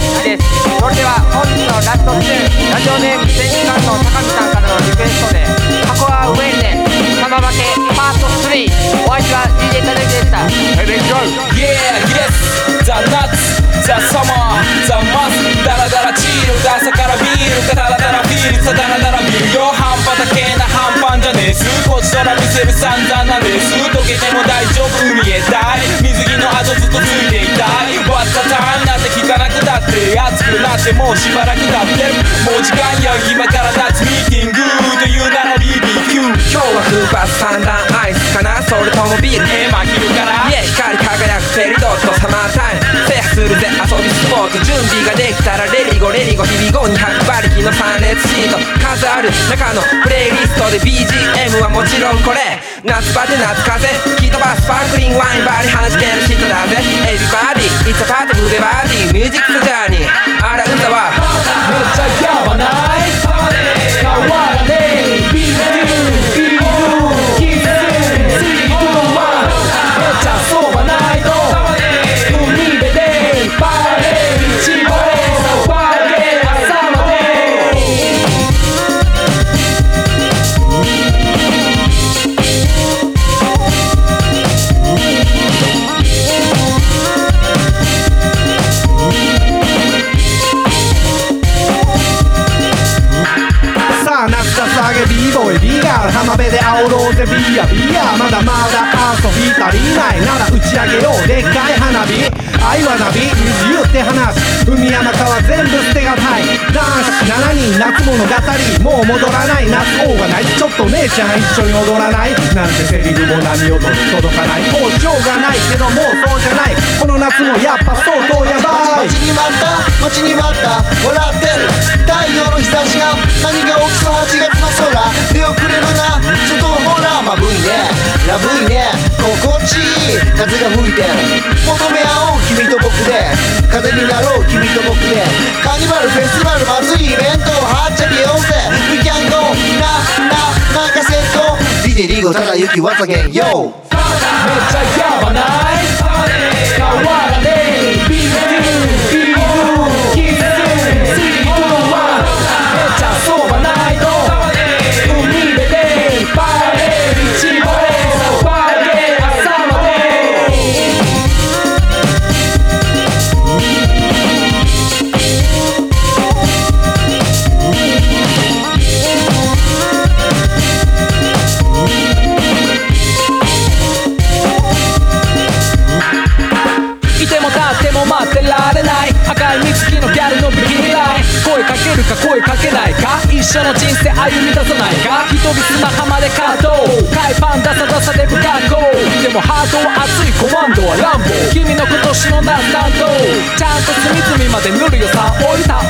大好きですそれでは本日のラストチューンラジオネーム選手官の高見さんからのリクエストで箱はウェンネ玉負けパート3お相手は DJ タレでした Hey let's go Yeah, yes, the nuts, the summer, the month ダラダラチール朝からビールがダラダラフィールさダラダラビールよ半端だけな半端じゃねえすこっちから見せる散々なてもうしばらく経ってるもう時間や今から夏ミーティングというなら BBQ 今日はフーパー三段アイスかなそれともビールえー、ま昼からいえ光り輝くフェリドットサマータイム制覇するぜ遊びスポーツ準備ができたらレリゴレリゴ日々後に100馬力の3列シート数ある中のプレイリストで BGM はもちろんこれ夏バテ夏風吹き飛ばすスパークリングワインバーに弾ける人だぜエビバディ It's a part of the body ミュージックジャーニー浜辺で煽ろうぜビアビアまだまだ遊び足りないなら打ち上げようでっかい花火愛はナビ水言って話す海山川全部捨てがたい男子7人夏物語もう戻らない夏王がないちょっと姉ちゃん一緒に踊らないなんてセリフも何をと届かないもうしょうがないけどもうそうじゃないこの夏もやっぱ相当やばい待ちに待った待ちに待った笑っラブいね。心地いい。風が吹いて。求め合おう君と僕で。風になろう君と僕で。カニバルフェスティバルまずいイベントはっちゃけようぜ。We can go なななんかセット DJ リーゴただゆきわさげん YO めっちゃやばない？かけるか声かけないか。一緒の人生歩み出さないか。人々砂浜でカート海パンダサダサで不格好でもハートは熱いコマンドは乱暴。君の今年の夏担当ちゃんと隅々まで塗るよさ。置いた。